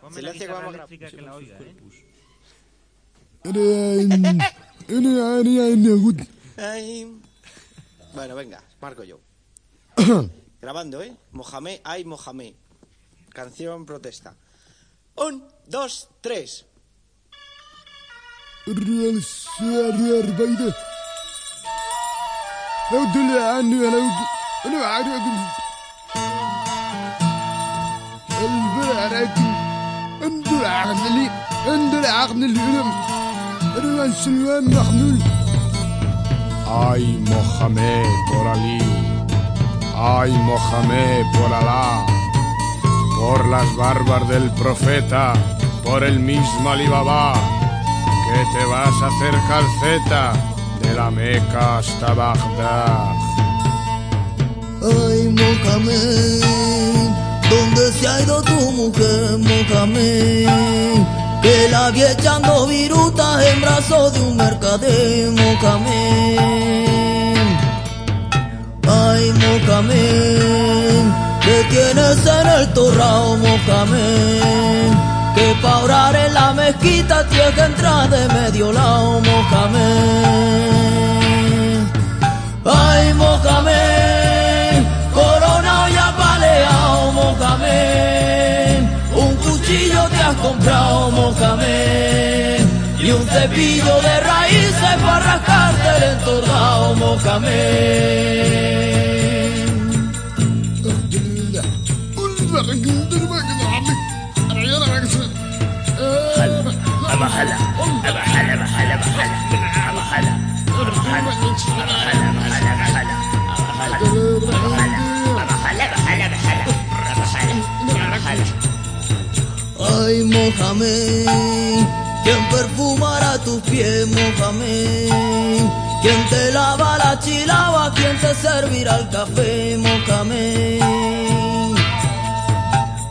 Ponme la vamos a guitarra eléctrica que la oiga, ¿eh? Ay. Bueno, venga, marco yo. Grabando, ¿eh? Mohamed, ay Mohamed. Canción protesta. Un, dos, tres. Ay Mohamed por Ali, ay Mohamed por Alá, por las barbas del profeta, por el mismo Alibaba, que te vas a hacer calceta de la Meca hasta Bagdad. Ay Mohamed. ¿Dónde se ha ido tu mujer, Mohamed? Que la vi echando virutas en brazos de un mercader, Mohamed. Ay, Mohamed, ¿qué tienes en el torrao, Mohamed? Que pa' orar en la mezquita tienes que entrar de medio lado, Mohamed. Cuchillo te has comprado, Mohamed. Y un cepillo de raíces para rascarte el entornado, Mohamed. Ay, Mohamed, ¿quién perfumará tus pies, Mohamed? ¿Quién te lava la chilaba? ¿Quién te servirá el café, Mohamed?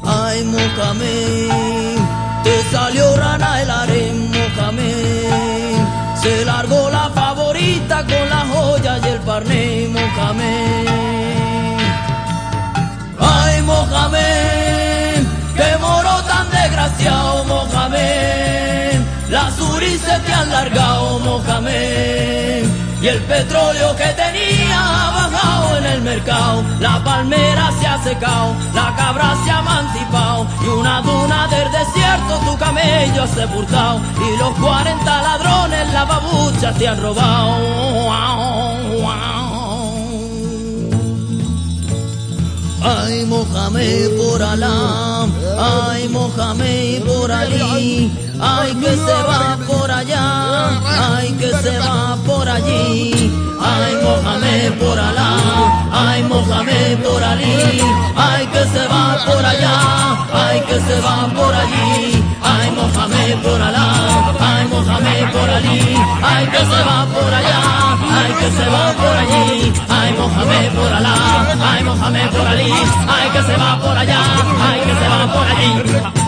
Ay, Mohamed, te salió rana el harem, Mohamed. Se largó la favorita con la joya y el parné, Mohamed. Las uris se te han largado, Mohamed. Y el petróleo que tenía bajado en el mercado. La palmera se ha secado, la cabra se ha emancipado. Y una duna del desierto tu camello ha sepultado. Y los 40 ladrones la babucha te han robado. Ay, Mohamed por Alá, ay, Mohamed por Ali, ay, que se va por allá, ay, que se va por allí, ay, Mohamed por Alá, ay, Mohamed por Ali, ay, que se va por allá, ay, que se va por allí, ay, Mohamed por Alá, ay, Mohamed por Ali, ay, que se va por allá, ay, que se va por allí, ay Mohamed por Alá, ay Mohamed por Ali, ay que se va por allá, ay que se va por allí.